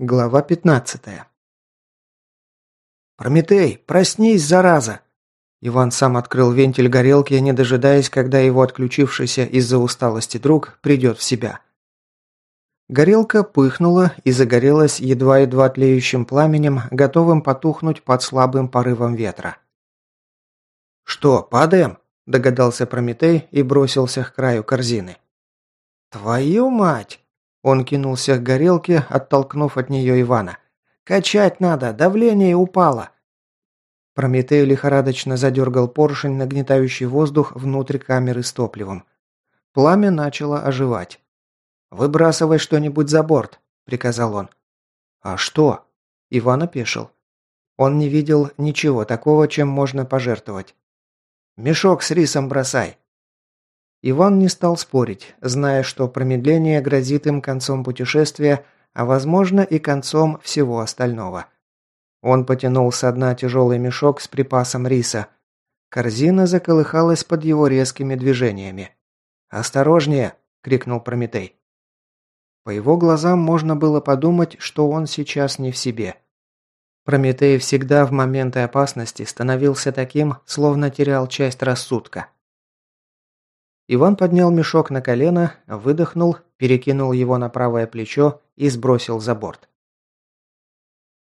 Глава 15. «Прометей, проснись, зараза!» Иван сам открыл вентиль горелки, не дожидаясь, когда его отключившийся из-за усталости друг придет в себя. Горелка пыхнула и загорелась едва-едва тлеющим пламенем, готовым потухнуть под слабым порывом ветра. «Что, падаем?» – догадался Прометей и бросился к краю корзины. «Твою мать!» Он кинулся к горелке, оттолкнув от нее Ивана. «Качать надо, давление упало!» Прометей лихорадочно задергал поршень, нагнетающий воздух внутрь камеры с топливом. Пламя начало оживать. «Выбрасывай что-нибудь за борт», – приказал он. «А что?» – Иван опешил. Он не видел ничего такого, чем можно пожертвовать. «Мешок с рисом бросай», Иван не стал спорить, зная, что промедление грозит им концом путешествия, а возможно и концом всего остального. Он потянул со дна тяжелый мешок с припасом риса. Корзина заколыхалась под его резкими движениями. «Осторожнее!» – крикнул Прометей. По его глазам можно было подумать, что он сейчас не в себе. Прометей всегда в моменты опасности становился таким, словно терял часть рассудка. Иван поднял мешок на колено, выдохнул, перекинул его на правое плечо и сбросил за борт.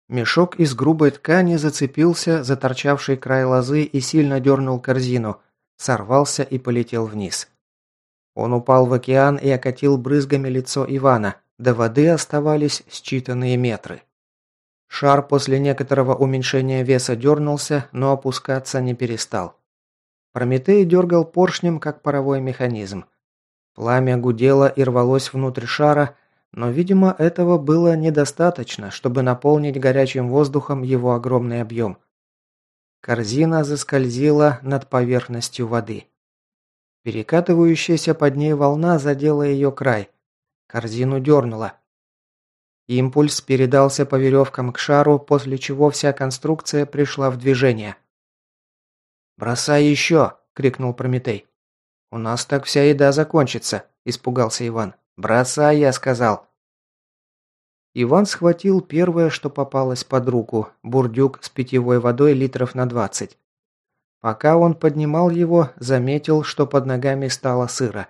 Мешок из грубой ткани зацепился за торчавший край лозы и сильно дернул корзину, сорвался и полетел вниз. Он упал в океан и окатил брызгами лицо Ивана, до воды оставались считанные метры. Шар после некоторого уменьшения веса дернулся, но опускаться не перестал. Прометей дергал поршнем, как паровой механизм. Пламя гудело и рвалось внутрь шара, но, видимо, этого было недостаточно, чтобы наполнить горячим воздухом его огромный объем. Корзина заскользила над поверхностью воды. Перекатывающаяся под ней волна задела ее край. Корзину дернула. Импульс передался по веревкам к шару, после чего вся конструкция пришла в движение – «Бросай еще!» – крикнул Прометей. «У нас так вся еда закончится», – испугался Иван. «Бросай, я сказал!» Иван схватил первое, что попалось под руку – бурдюк с питьевой водой литров на двадцать. Пока он поднимал его, заметил, что под ногами стало сыро.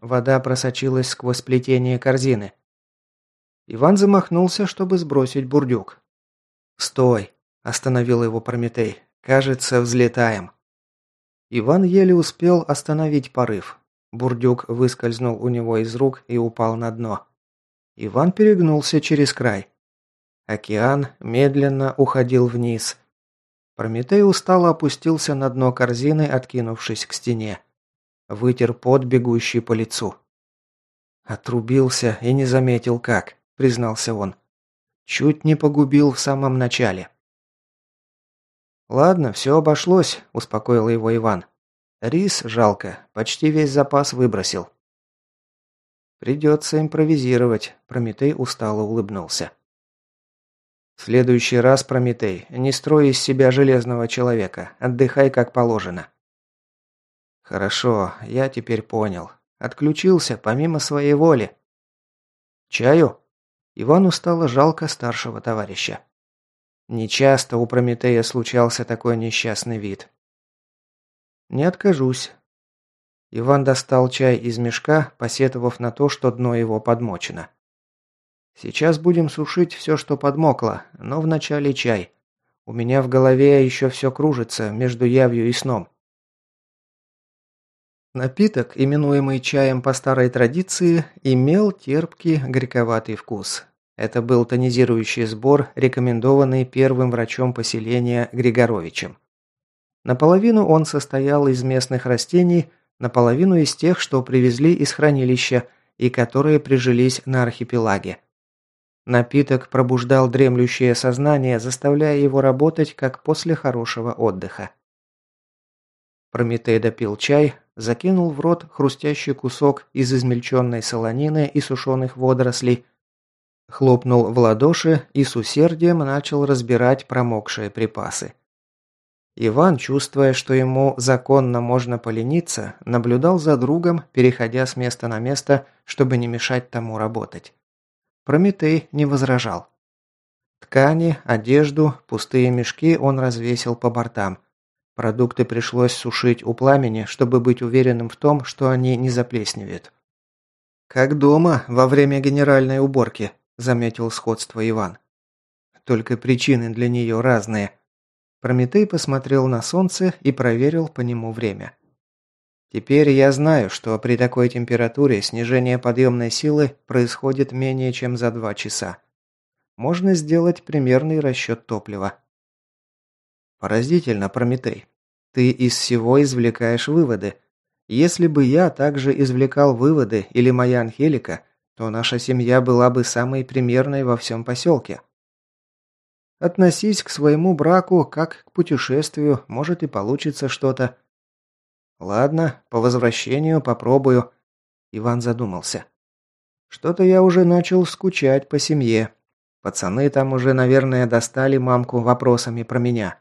Вода просочилась сквозь плетение корзины. Иван замахнулся, чтобы сбросить бурдюк. «Стой!» – остановил его Прометей. «Кажется, взлетаем». Иван еле успел остановить порыв. Бурдюк выскользнул у него из рук и упал на дно. Иван перегнулся через край. Океан медленно уходил вниз. Прометей устало опустился на дно корзины, откинувшись к стене. Вытер пот, бегущий по лицу. «Отрубился и не заметил как», — признался он. «Чуть не погубил в самом начале». «Ладно, все обошлось», – успокоил его Иван. «Рис жалко, почти весь запас выбросил». «Придется импровизировать», – Прометей устало улыбнулся. «В следующий раз, Прометей, не строй из себя железного человека, отдыхай как положено». «Хорошо, я теперь понял. Отключился, помимо своей воли». «Чаю?» Ивану стало жалко старшего товарища. Нечасто у Прометея случался такой несчастный вид. «Не откажусь». Иван достал чай из мешка, посетовав на то, что дно его подмочено. «Сейчас будем сушить все, что подмокло, но вначале чай. У меня в голове еще все кружится между явью и сном». Напиток, именуемый чаем по старой традиции, имел терпкий горьковатый вкус. Это был тонизирующий сбор, рекомендованный первым врачом поселения Григоровичем. Наполовину он состоял из местных растений, наполовину из тех, что привезли из хранилища и которые прижились на архипелаге. Напиток пробуждал дремлющее сознание, заставляя его работать, как после хорошего отдыха. Прометей допил чай, закинул в рот хрустящий кусок из измельченной солонины и сушеных водорослей, Хлопнул в ладоши и с усердием начал разбирать промокшие припасы. Иван, чувствуя, что ему законно можно полениться, наблюдал за другом, переходя с места на место, чтобы не мешать тому работать. Прометей не возражал. Ткани, одежду, пустые мешки он развесил по бортам. Продукты пришлось сушить у пламени, чтобы быть уверенным в том, что они не заплесневеют. «Как дома во время генеральной уборки», – заметил сходство Иван. «Только причины для нее разные». Прометей посмотрел на солнце и проверил по нему время. «Теперь я знаю, что при такой температуре снижение подъемной силы происходит менее чем за два часа. Можно сделать примерный расчет топлива. Поразительно, Прометей. Ты из всего извлекаешь выводы. Если бы я также извлекал выводы или моя Анхелика, то наша семья была бы самой примерной во всем поселке. Относись к своему браку как к путешествию, может и получится что-то. Ладно, по возвращению попробую. Иван задумался. Что-то я уже начал скучать по семье. Пацаны там уже, наверное, достали мамку вопросами про меня.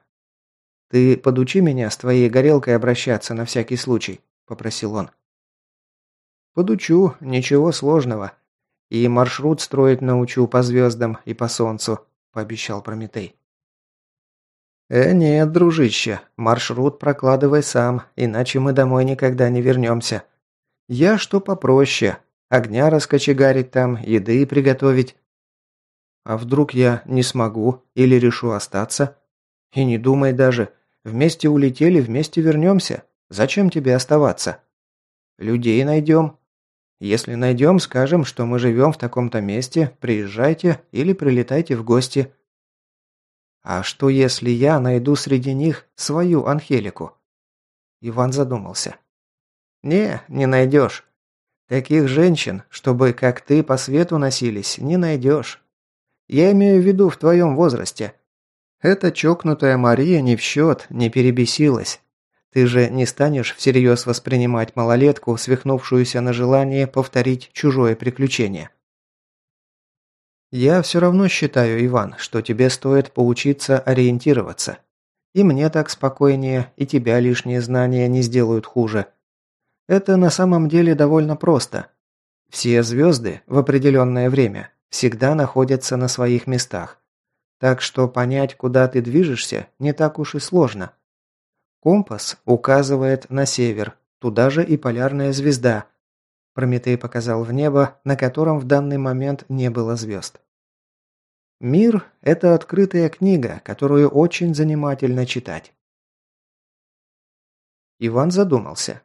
«Ты подучи меня с твоей горелкой обращаться на всякий случай», – попросил он. «Подучу, ничего сложного. И маршрут строить научу по звездам и по солнцу», – пообещал Прометей. «Э, нет, дружище, маршрут прокладывай сам, иначе мы домой никогда не вернемся. Я что попроще. Огня раскочегарить там, еды приготовить». «А вдруг я не смогу или решу остаться?» И не думай даже. Вместе улетели, вместе вернемся. Зачем тебе оставаться? Людей найдем. Если найдем, скажем, что мы живем в таком-то месте, приезжайте или прилетайте в гости. А что если я найду среди них свою Анхелику? Иван задумался. Не, не найдешь. Таких женщин, чтобы как ты по свету носились, не найдешь. Я имею в виду в твоем возрасте. Эта чокнутая Мария не в счет, не перебесилась. Ты же не станешь всерьез воспринимать малолетку, свихнувшуюся на желание повторить чужое приключение. Я все равно считаю, Иван, что тебе стоит поучиться ориентироваться. И мне так спокойнее, и тебя лишние знания не сделают хуже. Это на самом деле довольно просто. Все звезды в определенное время всегда находятся на своих местах. Так что понять, куда ты движешься, не так уж и сложно. Компас указывает на север, туда же и полярная звезда. Прометей показал в небо, на котором в данный момент не было звезд. Мир – это открытая книга, которую очень занимательно читать. Иван задумался.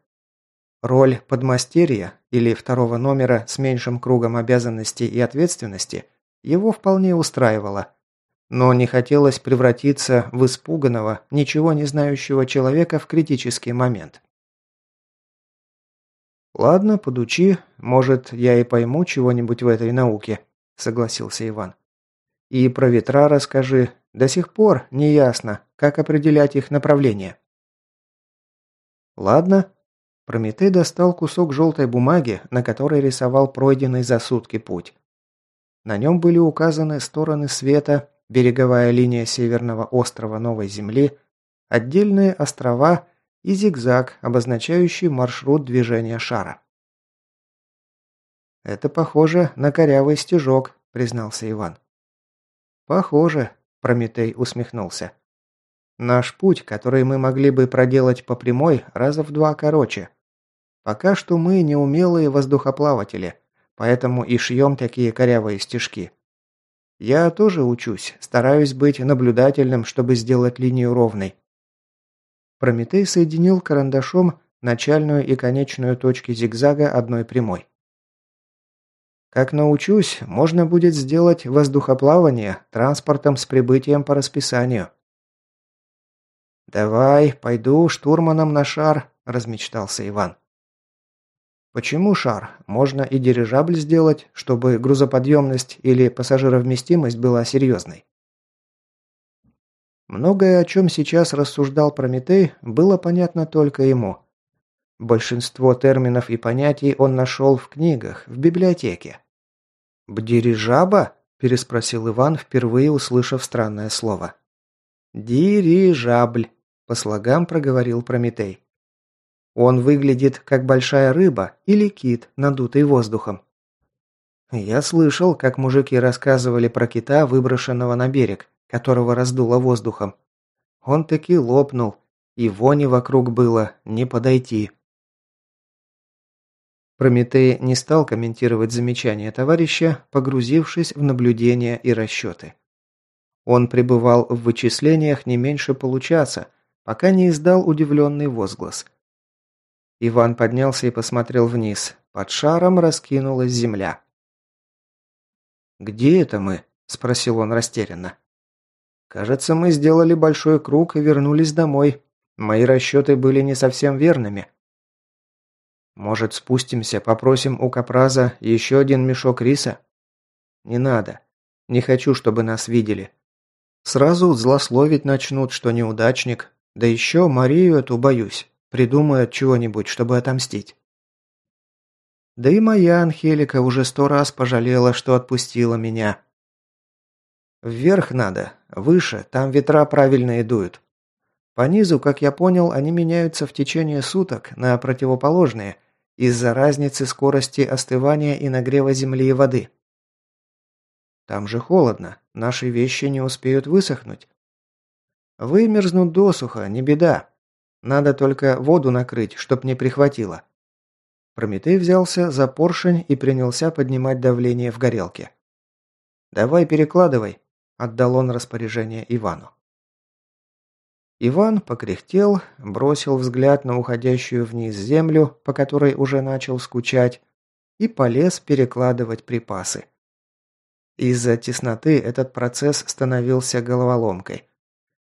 Роль подмастерья или второго номера с меньшим кругом обязанностей и ответственности его вполне устраивала – но не хотелось превратиться в испуганного, ничего не знающего человека в критический момент. «Ладно, подучи. Может, я и пойму чего-нибудь в этой науке», – согласился Иван. «И про ветра расскажи. До сих пор не ясно, как определять их направление». «Ладно». Прометей достал кусок желтой бумаги, на которой рисовал пройденный за сутки путь. На нем были указаны стороны света береговая линия северного острова Новой Земли, отдельные острова и зигзаг, обозначающий маршрут движения шара. «Это похоже на корявый стежок», – признался Иван. «Похоже», – Прометей усмехнулся. «Наш путь, который мы могли бы проделать по прямой, раза в два короче. Пока что мы неумелые воздухоплаватели, поэтому и шьем такие корявые стежки. Я тоже учусь, стараюсь быть наблюдательным, чтобы сделать линию ровной. Прометей соединил карандашом начальную и конечную точки зигзага одной прямой. Как научусь, можно будет сделать воздухоплавание транспортом с прибытием по расписанию. «Давай, пойду штурманом на шар», – размечтался Иван. Почему шар? Можно и дирижабль сделать, чтобы грузоподъемность или пассажировместимость была серьезной. Многое, о чем сейчас рассуждал Прометей, было понятно только ему. Большинство терминов и понятий он нашел в книгах, в библиотеке. «Бдирижаба?» – переспросил Иван, впервые услышав странное слово. «Дирижабль», – по слогам проговорил Прометей. Он выглядит как большая рыба или кит, надутый воздухом. Я слышал, как мужики рассказывали про кита, выброшенного на берег, которого раздуло воздухом. Он таки лопнул, и вони вокруг было не подойти. Прометей не стал комментировать замечания товарища, погрузившись в наблюдения и расчеты. Он пребывал в вычислениях не меньше получаса, пока не издал удивленный возглас. Иван поднялся и посмотрел вниз. Под шаром раскинулась земля. «Где это мы?» – спросил он растерянно. «Кажется, мы сделали большой круг и вернулись домой. Мои расчеты были не совсем верными». «Может, спустимся, попросим у Капраза еще один мешок риса?» «Не надо. Не хочу, чтобы нас видели. Сразу злословить начнут, что неудачник. Да еще Марию эту боюсь. Придумают чего-нибудь, чтобы отомстить». Да и моя Анхелика уже сто раз пожалела, что отпустила меня. Вверх надо, выше, там ветра правильно идут. По низу, как я понял, они меняются в течение суток на противоположные из-за разницы скорости остывания и нагрева земли и воды. Там же холодно, наши вещи не успеют высохнуть. Вымерзнут досуха, не беда. Надо только воду накрыть, чтоб не прихватило. Прометей взялся за поршень и принялся поднимать давление в горелке. «Давай перекладывай», – отдал он распоряжение Ивану. Иван покряхтел, бросил взгляд на уходящую вниз землю, по которой уже начал скучать, и полез перекладывать припасы. Из-за тесноты этот процесс становился головоломкой.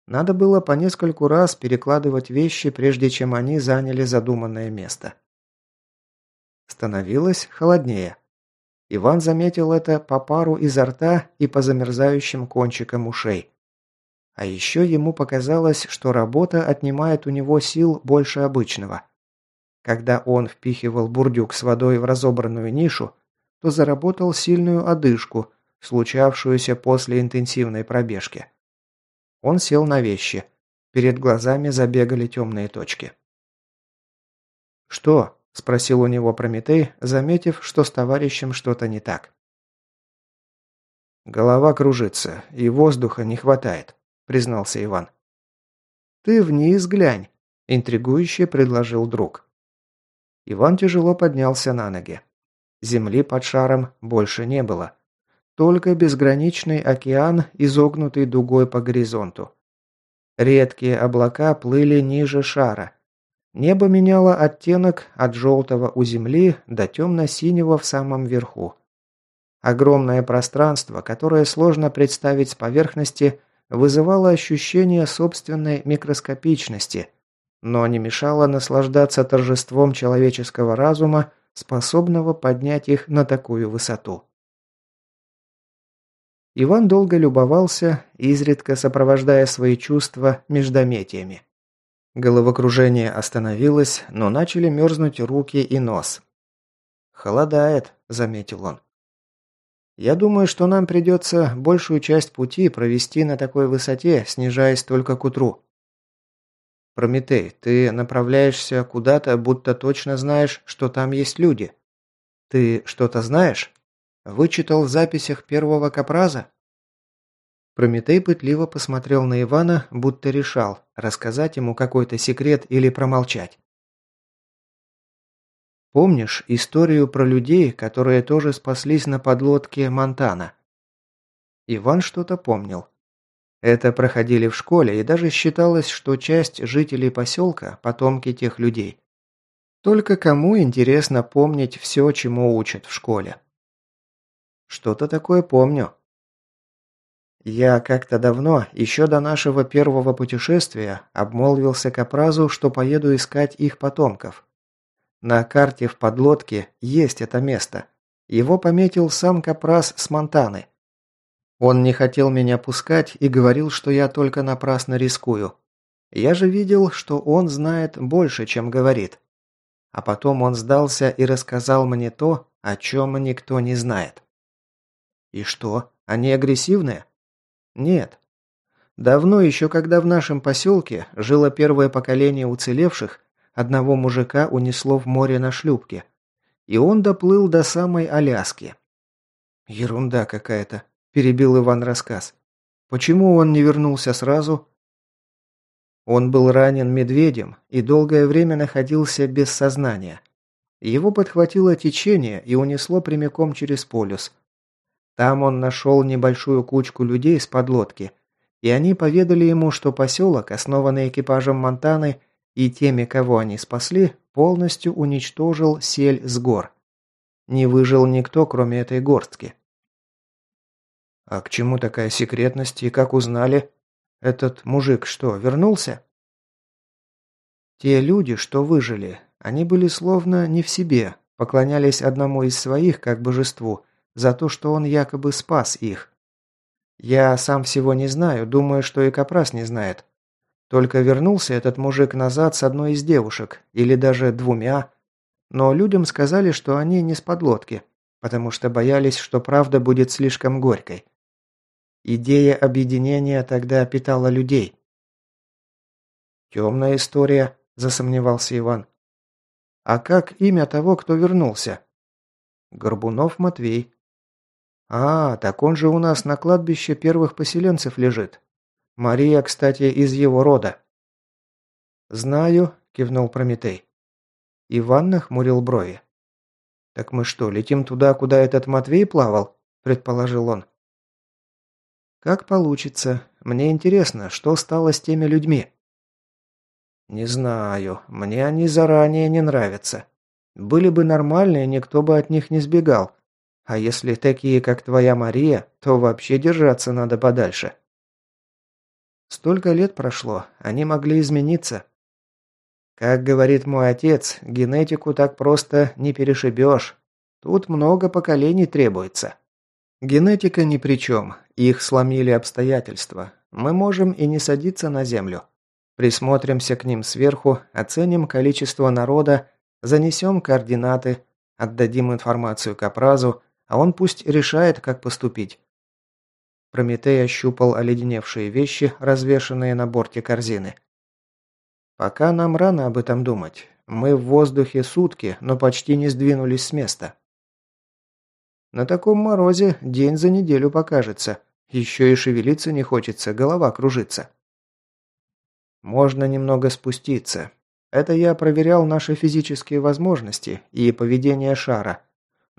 Надо было по нескольку раз перекладывать вещи, прежде чем они заняли задуманное место. Становилось холоднее. Иван заметил это по пару изо рта и по замерзающим кончикам ушей. А еще ему показалось, что работа отнимает у него сил больше обычного. Когда он впихивал бурдюк с водой в разобранную нишу, то заработал сильную одышку, случавшуюся после интенсивной пробежки. Он сел на вещи. Перед глазами забегали темные точки. «Что?» – спросил у него Прометей, заметив, что с товарищем что-то не так. «Голова кружится, и воздуха не хватает», – признался Иван. «Ты вниз глянь», – интригующе предложил друг. Иван тяжело поднялся на ноги. Земли под шаром больше не было. Только безграничный океан, изогнутый дугой по горизонту. Редкие облака плыли ниже шара – Небо меняло оттенок от желтого у земли до темно-синего в самом верху. Огромное пространство, которое сложно представить с поверхности, вызывало ощущение собственной микроскопичности, но не мешало наслаждаться торжеством человеческого разума, способного поднять их на такую высоту. Иван долго любовался, изредка сопровождая свои чувства междометиями. Головокружение остановилось, но начали мерзнуть руки и нос. «Холодает», – заметил он. «Я думаю, что нам придется большую часть пути провести на такой высоте, снижаясь только к утру». «Прометей, ты направляешься куда-то, будто точно знаешь, что там есть люди. Ты что-то знаешь? Вычитал в записях первого капраза?» Прометей пытливо посмотрел на Ивана, будто решал, рассказать ему какой-то секрет или промолчать. «Помнишь историю про людей, которые тоже спаслись на подлодке Монтана?» Иван что-то помнил. Это проходили в школе, и даже считалось, что часть жителей поселка – потомки тех людей. Только кому интересно помнить все, чему учат в школе? Что-то такое помню. Я как-то давно, еще до нашего первого путешествия, обмолвился Капразу, что поеду искать их потомков. На карте в подлодке есть это место. Его пометил сам Капраз с Монтаны. Он не хотел меня пускать и говорил, что я только напрасно рискую. Я же видел, что он знает больше, чем говорит. А потом он сдался и рассказал мне то, о чем никто не знает. И что, они агрессивные? Нет. Давно еще, когда в нашем поселке жило первое поколение уцелевших, одного мужика унесло в море на шлюпке. И он доплыл до самой Аляски. Ерунда какая-то, перебил Иван рассказ. Почему он не вернулся сразу? Он был ранен медведем и долгое время находился без сознания. Его подхватило течение и унесло прямиком через полюс. Там он нашел небольшую кучку людей с подлодки, и они поведали ему, что поселок, основанный экипажем Монтаны и теми, кого они спасли, полностью уничтожил сель с гор. Не выжил никто, кроме этой горстки. А к чему такая секретность и как узнали? Этот мужик что, вернулся? Те люди, что выжили, они были словно не в себе, поклонялись одному из своих как божеству за то, что он якобы спас их. Я сам всего не знаю, думаю, что и Капрас не знает. Только вернулся этот мужик назад с одной из девушек, или даже двумя. Но людям сказали, что они не с подлодки, потому что боялись, что правда будет слишком горькой. Идея объединения тогда питала людей. «Темная история», – засомневался Иван. «А как имя того, кто вернулся?» «Горбунов Матвей». «А, так он же у нас на кладбище первых поселенцев лежит. Мария, кстати, из его рода». «Знаю», – кивнул Прометей. Иван нахмурил брови. «Так мы что, летим туда, куда этот Матвей плавал?» – предположил он. Как получится. Мне интересно, что стало с теми людьми. Не знаю. Мне они заранее не нравятся. Были бы нормальные, никто бы от них не сбегал. А если такие, как твоя Мария, то вообще держаться надо подальше. Столько лет прошло, они могли измениться. Как говорит мой отец, генетику так просто не перешибешь. Тут много поколений требуется. Генетика ни при чем. Их сломили обстоятельства. Мы можем и не садиться на землю. Присмотримся к ним сверху, оценим количество народа, занесем координаты, отдадим информацию Капразу, а он пусть решает, как поступить. Прометей ощупал оледеневшие вещи, развешанные на борте корзины. «Пока нам рано об этом думать. Мы в воздухе сутки, но почти не сдвинулись с места. На таком морозе день за неделю покажется. Еще и шевелиться не хочется, голова кружится. Можно немного спуститься. Это я проверял наши физические возможности и поведение шара.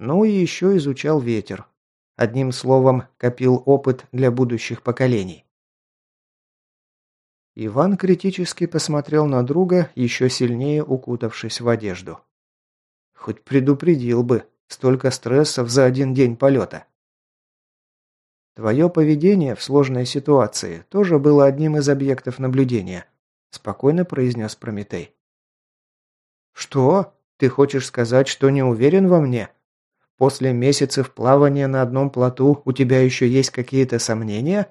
Ну и еще изучал ветер. Одним словом, копил опыт для будущих поколений. Иван критически посмотрел на друга, еще сильнее укутавшись в одежду. Хоть предупредил бы, Столько стрессов за один день полета. Твое поведение в сложной ситуации тоже было одним из объектов наблюдения, спокойно произнес Прометей. Что? Ты хочешь сказать, что не уверен во мне? После месяцев плавания на одном плоту у тебя еще есть какие-то сомнения?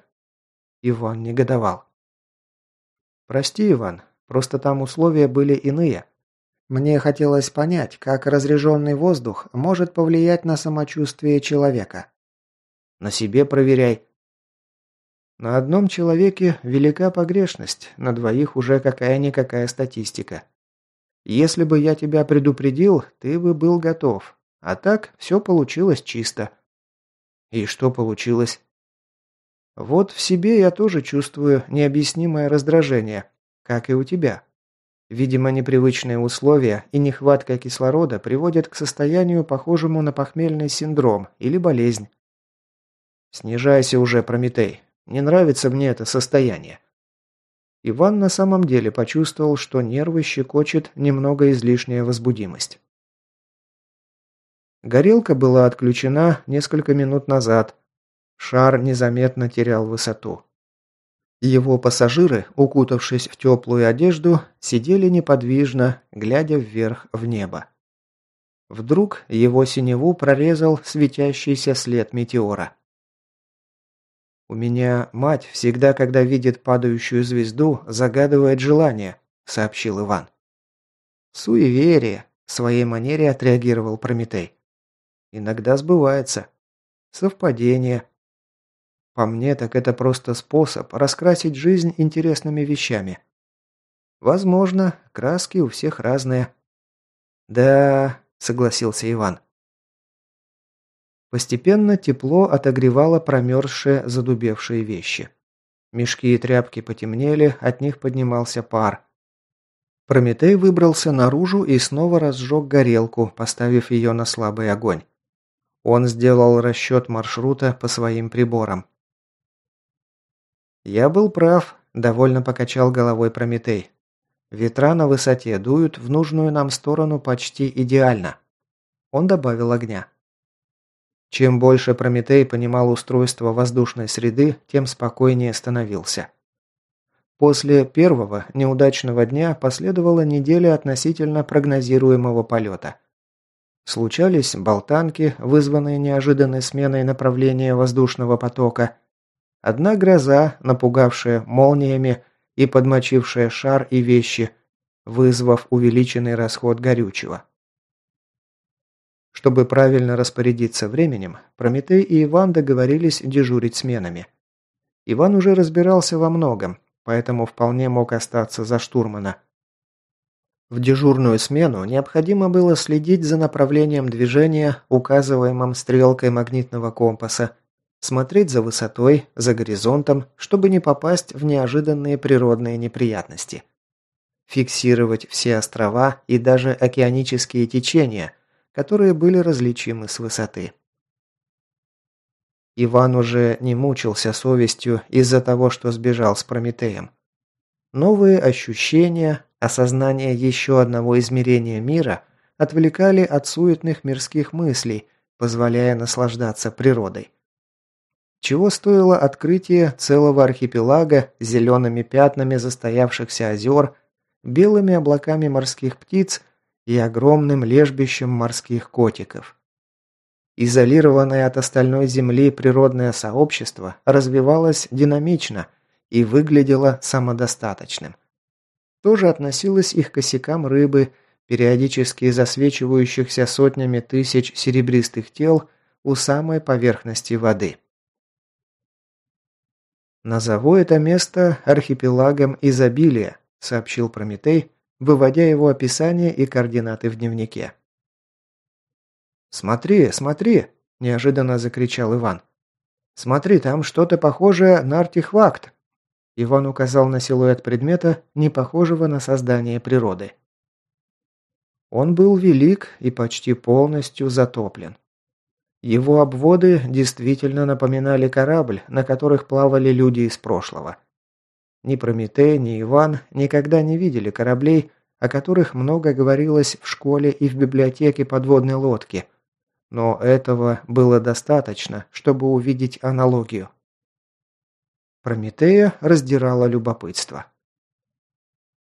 Иван негодовал. Прости, Иван, просто там условия были иные. Мне хотелось понять, как разряженный воздух может повлиять на самочувствие человека. На себе проверяй. На одном человеке велика погрешность, на двоих уже какая-никакая статистика. Если бы я тебя предупредил, ты бы был готов. А так все получилось чисто. И что получилось? Вот в себе я тоже чувствую необъяснимое раздражение, как и у тебя. Видимо, непривычные условия и нехватка кислорода приводят к состоянию, похожему на похмельный синдром или болезнь. Снижайся уже, Прометей. Не нравится мне это состояние. Иван на самом деле почувствовал, что нервы щекочет немного излишняя возбудимость. Горелка была отключена несколько минут назад. Шар незаметно терял высоту. Его пассажиры, укутавшись в теплую одежду, сидели неподвижно, глядя вверх в небо. Вдруг его синеву прорезал светящийся след метеора. «У меня мать всегда, когда видит падающую звезду, загадывает желание», — сообщил Иван. «Суеверие», — в своей манере отреагировал Прометей. «Иногда сбывается. Совпадение, по мне, так это просто способ раскрасить жизнь интересными вещами. Возможно, краски у всех разные. Да, согласился Иван. Постепенно тепло отогревало промерзшие, задубевшие вещи. Мешки и тряпки потемнели, от них поднимался пар. Прометей выбрался наружу и снова разжег горелку, поставив ее на слабый огонь. Он сделал расчет маршрута по своим приборам. «Я был прав», – довольно покачал головой Прометей. «Ветра на высоте дуют в нужную нам сторону почти идеально». Он добавил огня. Чем больше Прометей понимал устройство воздушной среды, тем спокойнее становился. После первого неудачного дня последовала неделя относительно прогнозируемого полета. Случались болтанки, вызванные неожиданной сменой направления воздушного потока. Одна гроза, напугавшая молниями и подмочившая шар и вещи, вызвав увеличенный расход горючего. Чтобы правильно распорядиться временем, Прометей и Иван договорились дежурить сменами. Иван уже разбирался во многом, поэтому вполне мог остаться за штурмана. В дежурную смену необходимо было следить за направлением движения, указываемым стрелкой магнитного компаса, смотреть за высотой, за горизонтом, чтобы не попасть в неожиданные природные неприятности. Фиксировать все острова и даже океанические течения – которые были различимы с высоты. Иван уже не мучился совестью из-за того, что сбежал с Прометеем. Новые ощущения, осознание еще одного измерения мира отвлекали от суетных мирских мыслей, позволяя наслаждаться природой. Чего стоило открытие целого архипелага с зелеными пятнами застоявшихся озер, белыми облаками морских птиц и огромным лежбищем морских котиков. Изолированное от остальной Земли природное сообщество развивалось динамично и выглядело самодостаточным. Тоже относилось и к косякам рыбы, периодически засвечивающихся сотнями тысяч серебристых тел у самой поверхности воды. «Назову это место архипелагом изобилия», – сообщил Прометей, выводя его описание и координаты в дневнике. «Смотри, смотри!» – неожиданно закричал Иван. «Смотри, там что-то похожее на артефакт!» Иван указал на силуэт предмета, не похожего на создание природы. Он был велик и почти полностью затоплен. Его обводы действительно напоминали корабль, на которых плавали люди из прошлого – ни Прометей, ни Иван никогда не видели кораблей, о которых много говорилось в школе и в библиотеке подводной лодки. Но этого было достаточно, чтобы увидеть аналогию. Прометея раздирало любопытство.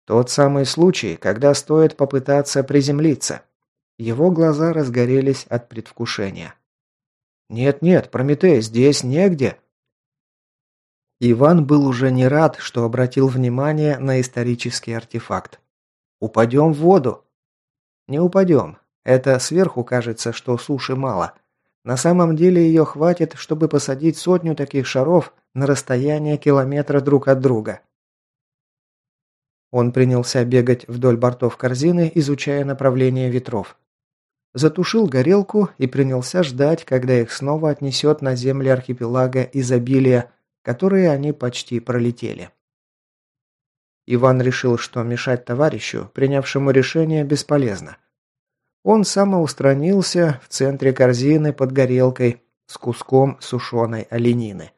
Тот самый случай, когда стоит попытаться приземлиться. Его глаза разгорелись от предвкушения. «Нет-нет, Прометей, здесь негде!» Иван был уже не рад, что обратил внимание на исторический артефакт. «Упадем в воду!» «Не упадем. Это сверху кажется, что суши мало. На самом деле ее хватит, чтобы посадить сотню таких шаров на расстояние километра друг от друга». Он принялся бегать вдоль бортов корзины, изучая направление ветров. Затушил горелку и принялся ждать, когда их снова отнесет на земли архипелага изобилия, которые они почти пролетели. Иван решил, что мешать товарищу, принявшему решение, бесполезно. Он самоустранился в центре корзины под горелкой с куском сушеной оленины.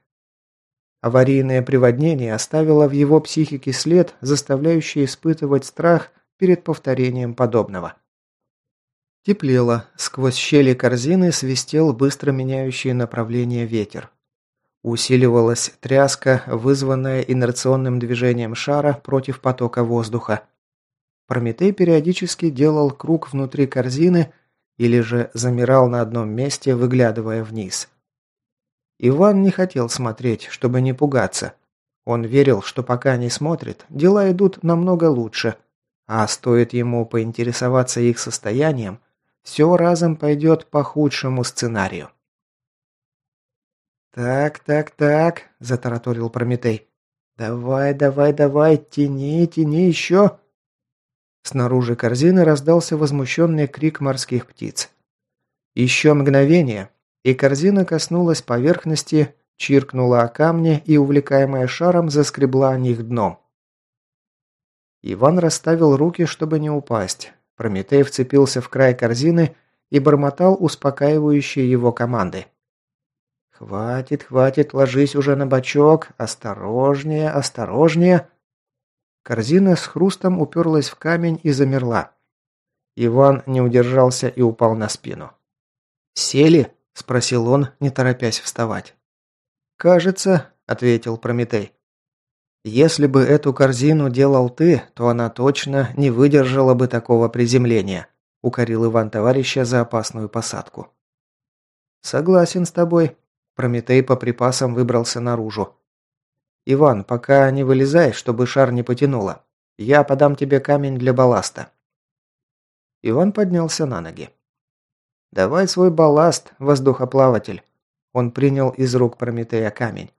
Аварийное приводнение оставило в его психике след, заставляющий испытывать страх перед повторением подобного. Теплело, сквозь щели корзины свистел быстро меняющий направление ветер. Усиливалась тряска, вызванная инерционным движением шара против потока воздуха. Прометей периодически делал круг внутри корзины или же замирал на одном месте, выглядывая вниз. Иван не хотел смотреть, чтобы не пугаться. Он верил, что пока не смотрит, дела идут намного лучше, а стоит ему поинтересоваться их состоянием, все разом пойдет по худшему сценарию. «Так, так, так», – затараторил Прометей. «Давай, давай, давай, тяни, тяни еще!» Снаружи корзины раздался возмущенный крик морских птиц. Еще мгновение, и корзина коснулась поверхности, чиркнула о камни и, увлекаемая шаром, заскребла о них дном. Иван расставил руки, чтобы не упасть. Прометей вцепился в край корзины и бормотал успокаивающие его команды. «Хватит, хватит, ложись уже на бочок. Осторожнее, осторожнее!» Корзина с хрустом уперлась в камень и замерла. Иван не удержался и упал на спину. «Сели?» – спросил он, не торопясь вставать. «Кажется», – ответил Прометей. «Если бы эту корзину делал ты, то она точно не выдержала бы такого приземления», – укорил Иван товарища за опасную посадку. «Согласен с тобой», – Прометей по припасам выбрался наружу. «Иван, пока не вылезай, чтобы шар не потянуло. Я подам тебе камень для балласта». Иван поднялся на ноги. «Давай свой балласт, воздухоплаватель». Он принял из рук Прометея камень.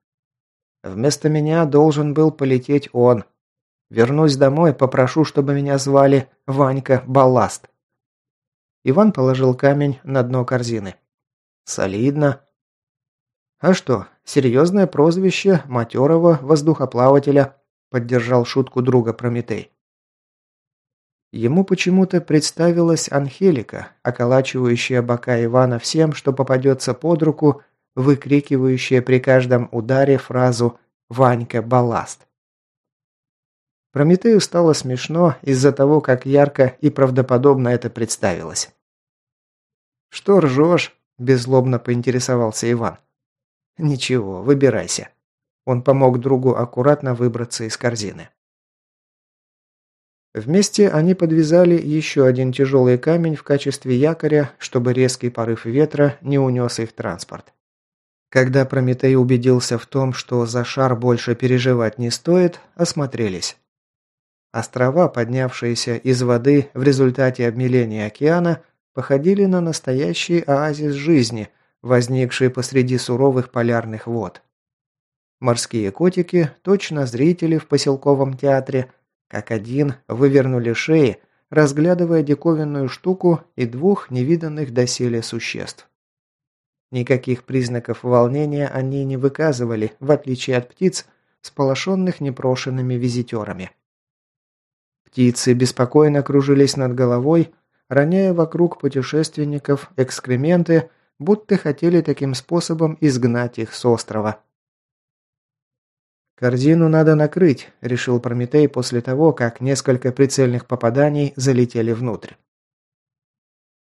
«Вместо меня должен был полететь он. Вернусь домой, попрошу, чтобы меня звали Ванька Балласт». Иван положил камень на дно корзины. «Солидно». «А что, серьезное прозвище матерого воздухоплавателя», поддержал шутку друга Прометей. Ему почему-то представилась Анхелика, околачивающая бока Ивана всем, что попадется под руку, выкрикивающая при каждом ударе фразу «Ванька, балласт». Прометею стало смешно из-за того, как ярко и правдоподобно это представилось. «Что ржешь?» – беззлобно поинтересовался Иван. «Ничего, выбирайся». Он помог другу аккуратно выбраться из корзины. Вместе они подвязали еще один тяжелый камень в качестве якоря, чтобы резкий порыв ветра не унес их транспорт. Когда Прометей убедился в том, что за шар больше переживать не стоит, осмотрелись. Острова, поднявшиеся из воды в результате обмеления океана, походили на настоящий оазис жизни, возникший посреди суровых полярных вод. Морские котики, точно зрители в поселковом театре – как один вывернули шеи, разглядывая диковинную штуку и двух невиданных доселе существ. Никаких признаков волнения они не выказывали, в отличие от птиц, сполошенных непрошенными визитерами. Птицы беспокойно кружились над головой, роняя вокруг путешественников экскременты, будто хотели таким способом изгнать их с острова. «Корзину надо накрыть», – решил Прометей после того, как несколько прицельных попаданий залетели внутрь.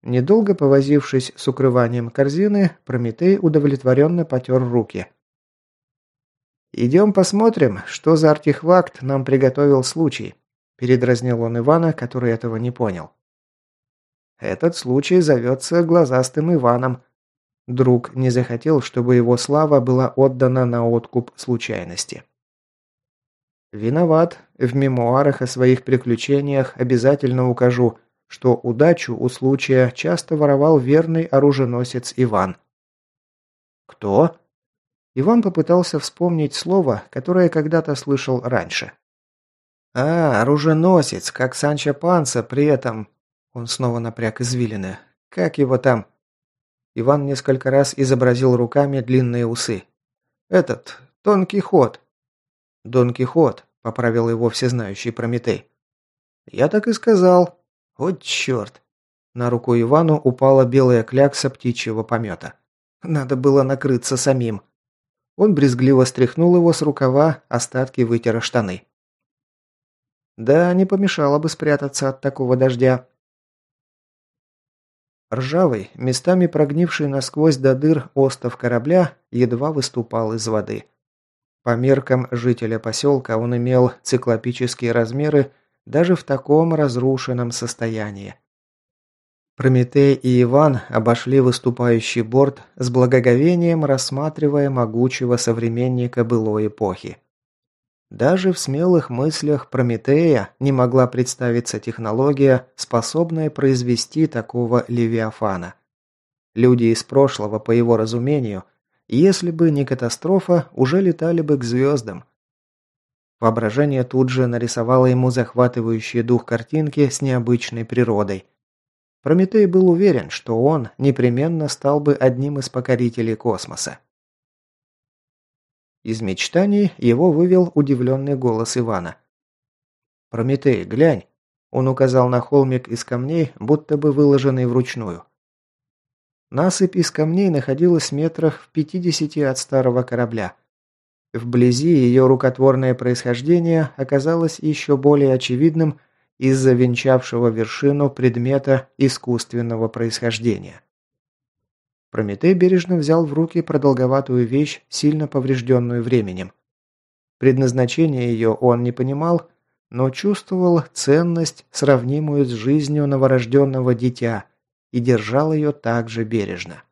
Недолго повозившись с укрыванием корзины, Прометей удовлетворенно потер руки. «Идем посмотрим, что за артефакт нам приготовил случай», – передразнил он Ивана, который этого не понял. «Этот случай зовется Глазастым Иваном». Друг не захотел, чтобы его слава была отдана на откуп случайности. Виноват. В мемуарах о своих приключениях обязательно укажу, что удачу у случая часто воровал верный оруженосец Иван. Кто? Иван попытался вспомнить слово, которое когда-то слышал раньше. А, оруженосец, как Санчо Панса при этом. Он снова напряг извилины. Как его там? Иван несколько раз изобразил руками длинные усы. Этот, тонкий ход. Дон Кихот, поправил его всезнающий Прометей. «Я так и сказал. Вот черт!» На руку Ивану упала белая клякса птичьего помета. Надо было накрыться самим. Он брезгливо стряхнул его с рукава, остатки вытера штаны. Да, не помешало бы спрятаться от такого дождя. Ржавый, местами прогнивший насквозь до дыр остов корабля, едва выступал из воды. По меркам жителя поселка он имел циклопические размеры даже в таком разрушенном состоянии. Прометей и Иван обошли выступающий борт с благоговением, рассматривая могучего современника былой эпохи. Даже в смелых мыслях Прометея не могла представиться технология, способная произвести такого левиафана. Люди из прошлого, по его разумению – если бы не катастрофа, уже летали бы к звездам. Воображение тут же нарисовало ему захватывающий дух картинки с необычной природой. Прометей был уверен, что он непременно стал бы одним из покорителей космоса. Из мечтаний его вывел удивленный голос Ивана. «Прометей, глянь!» Он указал на холмик из камней, будто бы выложенный вручную. Насыпь из камней находилась метрах в пятидесяти от старого корабля. Вблизи ее рукотворное происхождение оказалось еще более очевидным из-за венчавшего вершину предмета искусственного происхождения. Прометей бережно взял в руки продолговатую вещь, сильно поврежденную временем. Предназначение ее он не понимал, но чувствовал ценность, сравнимую с жизнью новорожденного дитя, и держал ее также бережно.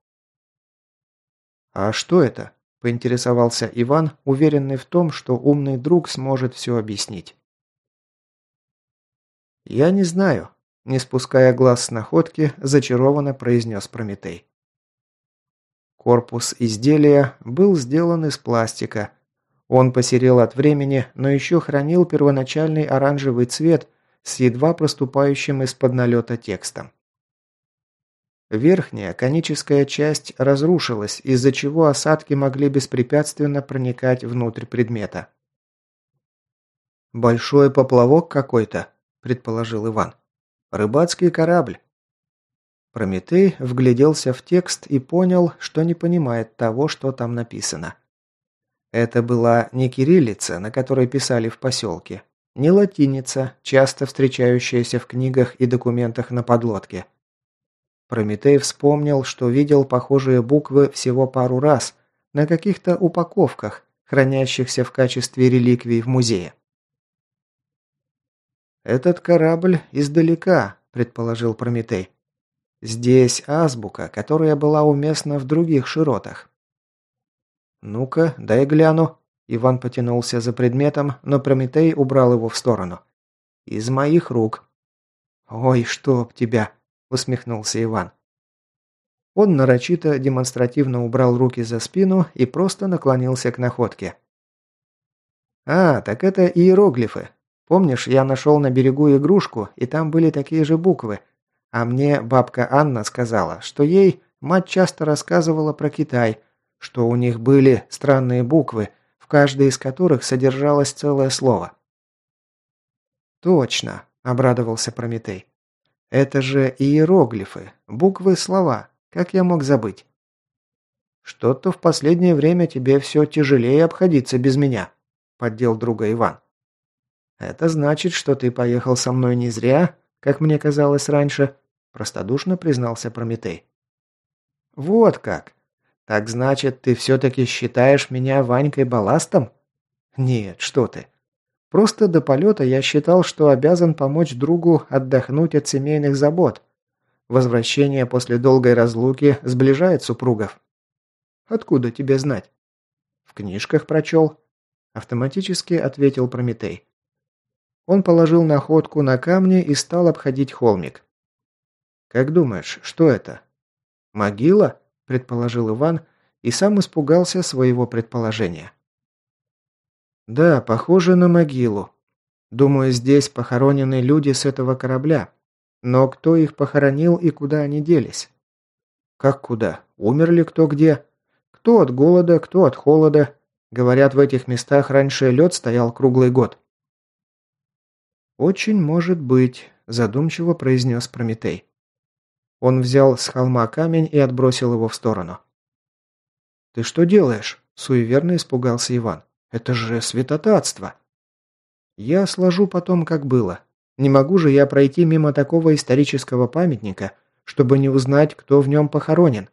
«А что это?» – поинтересовался Иван, уверенный в том, что умный друг сможет все объяснить. «Я не знаю», – не спуская глаз с находки, зачарованно произнес Прометей. Корпус изделия был сделан из пластика. Он посерел от времени, но еще хранил первоначальный оранжевый цвет с едва проступающим из-под налета текстом. Верхняя коническая часть разрушилась, из-за чего осадки могли беспрепятственно проникать внутрь предмета. «Большой поплавок какой-то», – предположил Иван. «Рыбацкий корабль». Прометей вгляделся в текст и понял, что не понимает того, что там написано. Это была не кириллица, на которой писали в поселке, не латиница, часто встречающаяся в книгах и документах на подлодке. Прометей вспомнил, что видел похожие буквы всего пару раз на каких-то упаковках, хранящихся в качестве реликвий в музее. «Этот корабль издалека», – предположил Прометей. Здесь азбука, которая была уместна в других широтах. «Ну-ка, дай гляну». Иван потянулся за предметом, но Прометей убрал его в сторону. «Из моих рук». «Ой, чтоб тебя!» – усмехнулся Иван. Он нарочито демонстративно убрал руки за спину и просто наклонился к находке. «А, так это иероглифы. Помнишь, я нашел на берегу игрушку, и там были такие же буквы – а мне бабка Анна сказала, что ей мать часто рассказывала про Китай, что у них были странные буквы, в каждой из которых содержалось целое слово. «Точно», – обрадовался Прометей. «Это же иероглифы, буквы, слова. Как я мог забыть?» «Что-то в последнее время тебе все тяжелее обходиться без меня», – поддел друга Иван. «Это значит, что ты поехал со мной не зря, как мне казалось раньше, Простодушно признался Прометей. «Вот как! Так значит, ты все-таки считаешь меня Ванькой Балластом?» «Нет, что ты. Просто до полета я считал, что обязан помочь другу отдохнуть от семейных забот. Возвращение после долгой разлуки сближает супругов». «Откуда тебе знать?» «В книжках прочел», – автоматически ответил Прометей. Он положил находку на камни и стал обходить холмик. «Как думаешь, что это?» «Могила?» – предположил Иван и сам испугался своего предположения. «Да, похоже на могилу. Думаю, здесь похоронены люди с этого корабля. Но кто их похоронил и куда они делись?» «Как куда? Умерли кто где? Кто от голода, кто от холода. Говорят, в этих местах раньше лед стоял круглый год». «Очень может быть», – задумчиво произнес Прометей. Он взял с холма камень и отбросил его в сторону. «Ты что делаешь?» – суеверно испугался Иван. «Это же святотатство!» «Я сложу потом, как было. Не могу же я пройти мимо такого исторического памятника, чтобы не узнать, кто в нем похоронен».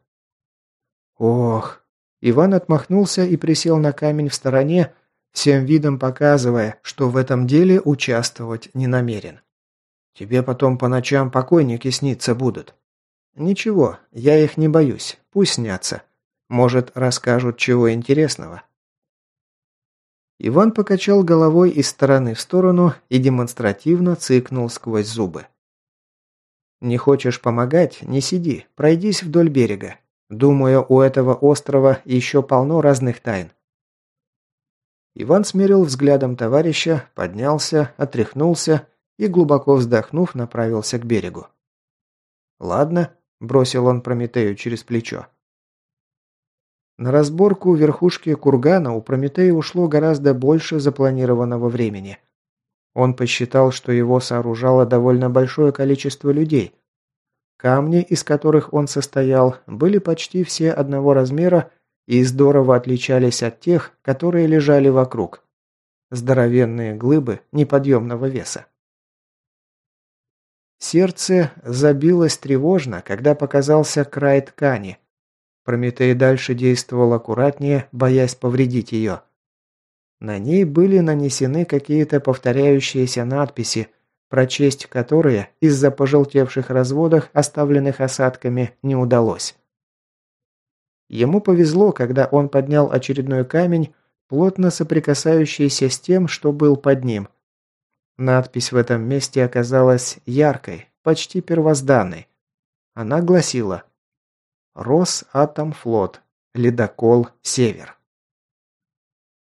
«Ох!» Иван отмахнулся и присел на камень в стороне, всем видом показывая, что в этом деле участвовать не намерен. «Тебе потом по ночам покойники сниться будут. «Ничего, я их не боюсь. Пусть снятся. Может, расскажут чего интересного». Иван покачал головой из стороны в сторону и демонстративно цыкнул сквозь зубы. «Не хочешь помогать? Не сиди. Пройдись вдоль берега. Думаю, у этого острова еще полно разных тайн». Иван смерил взглядом товарища, поднялся, отряхнулся и, глубоко вздохнув, направился к берегу. «Ладно», – бросил он Прометею через плечо. На разборку верхушки кургана у Прометея ушло гораздо больше запланированного времени. Он посчитал, что его сооружало довольно большое количество людей. Камни, из которых он состоял, были почти все одного размера и здорово отличались от тех, которые лежали вокруг. Здоровенные глыбы неподъемного веса. Сердце забилось тревожно, когда показался край ткани. Прометей дальше действовал аккуратнее, боясь повредить ее. На ней были нанесены какие-то повторяющиеся надписи, прочесть которые из-за пожелтевших разводов, оставленных осадками, не удалось. Ему повезло, когда он поднял очередной камень, плотно соприкасающийся с тем, что был под ним – Надпись в этом месте оказалась яркой, почти первозданной. Она гласила «Росатомфлот. Ледокол Север».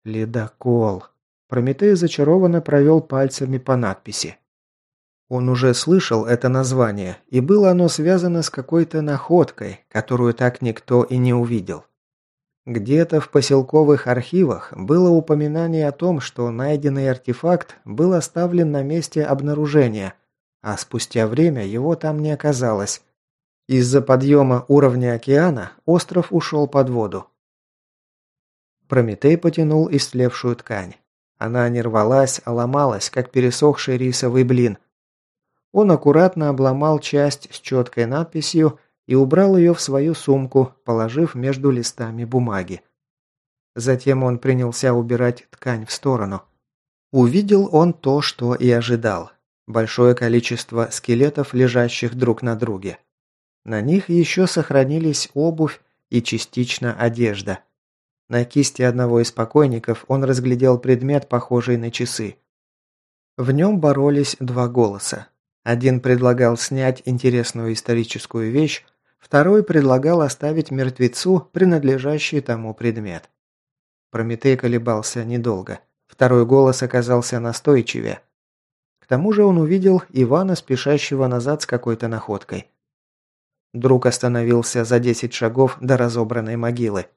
«Ледокол». Прометей зачарованно провел пальцами по надписи. Он уже слышал это название, и было оно связано с какой-то находкой, которую так никто и не увидел. Где-то в поселковых архивах было упоминание о том, что найденный артефакт был оставлен на месте обнаружения, а спустя время его там не оказалось. Из-за подъема уровня океана остров ушел под воду. Прометей потянул истлевшую ткань. Она не рвалась, а ломалась, как пересохший рисовый блин. Он аккуратно обломал часть с четкой надписью и убрал ее в свою сумку, положив между листами бумаги. Затем он принялся убирать ткань в сторону. Увидел он то, что и ожидал. Большое количество скелетов, лежащих друг на друге. На них еще сохранились обувь и частично одежда. На кисти одного из покойников он разглядел предмет, похожий на часы. В нем боролись два голоса. Один предлагал снять интересную историческую вещь, Второй предлагал оставить мертвецу принадлежащий тому предмет. Прометей колебался недолго. Второй голос оказался настойчивее. К тому же он увидел Ивана, спешащего назад с какой-то находкой. Друг остановился за десять шагов до разобранной могилы.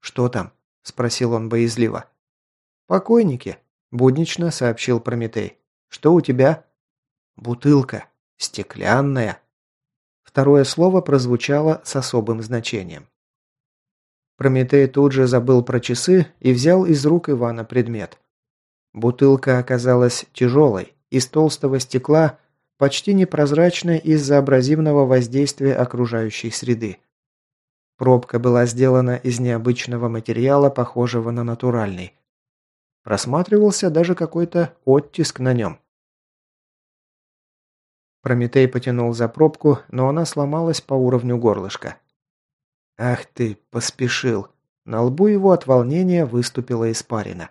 «Что там?» – спросил он боязливо. «Покойники», – буднично сообщил Прометей. «Что у тебя?» «Бутылка. Стеклянная», Второе слово прозвучало с особым значением. Прометей тут же забыл про часы и взял из рук Ивана предмет. Бутылка оказалась тяжелой, из толстого стекла, почти непрозрачной из-за абразивного воздействия окружающей среды. Пробка была сделана из необычного материала, похожего на натуральный. Просматривался даже какой-то оттиск на нем. Прометей потянул за пробку, но она сломалась по уровню горлышка. «Ах ты, поспешил!» На лбу его от волнения выступила испарина.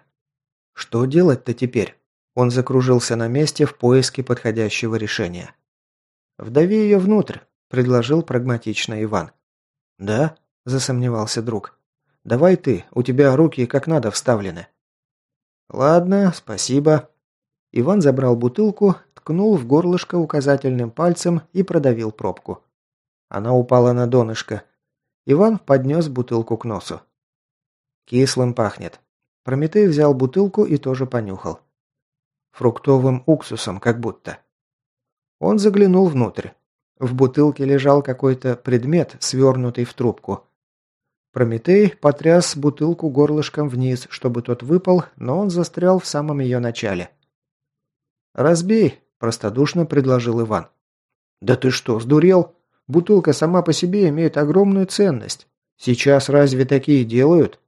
«Что делать-то теперь?» Он закружился на месте в поиске подходящего решения. «Вдави ее внутрь», – предложил прагматично Иван. «Да?» – засомневался друг. «Давай ты, у тебя руки как надо вставлены». «Ладно, спасибо». Иван забрал бутылку, ткнул в горлышко указательным пальцем и продавил пробку. Она упала на донышко. Иван поднес бутылку к носу. «Кислым пахнет». Прометей взял бутылку и тоже понюхал. Фруктовым уксусом как будто. Он заглянул внутрь. В бутылке лежал какой-то предмет, свернутый в трубку. Прометей потряс бутылку горлышком вниз, чтобы тот выпал, но он застрял в самом ее начале. «Разбей», – простодушно предложил Иван. «Да ты что, сдурел? Бутылка сама по себе имеет огромную ценность. Сейчас разве такие делают?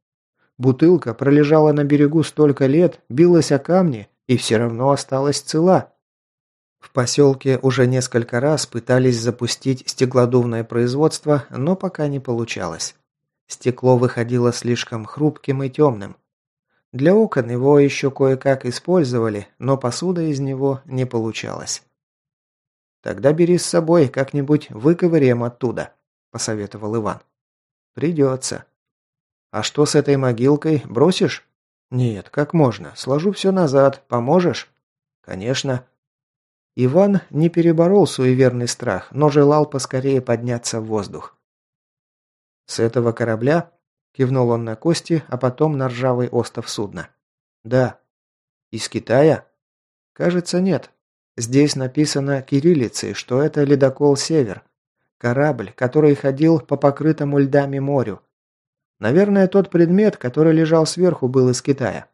Бутылка пролежала на берегу столько лет, билась о камни и все равно осталась цела». В поселке уже несколько раз пытались запустить стеклодувное производство, но пока не получалось. Стекло выходило слишком хрупким и темным. Для окон его еще кое-как использовали, но посуда из него не получалась. «Тогда бери с собой, как-нибудь выковыряем оттуда», – посоветовал Иван. «Придется». «А что с этой могилкой? Бросишь?» «Нет, как можно. Сложу все назад. Поможешь?» «Конечно». Иван не переборол суеверный страх, но желал поскорее подняться в воздух. «С этого корабля?» – кивнул он на кости, а потом на ржавый остов судна. «Да». «Из Китая?» «Кажется, нет. Здесь написано кириллицей, что это ледокол «Север». Корабль, который ходил по покрытому льдами морю. Наверное, тот предмет, который лежал сверху, был из Китая.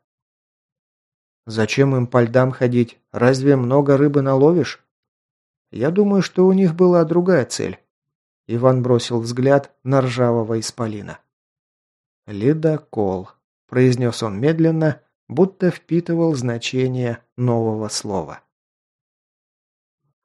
Зачем им по льдам ходить? Разве много рыбы наловишь? Я думаю, что у них была другая цель. Иван бросил взгляд на ржавого исполина. «Ледокол», – произнес он медленно, будто впитывал значение нового слова.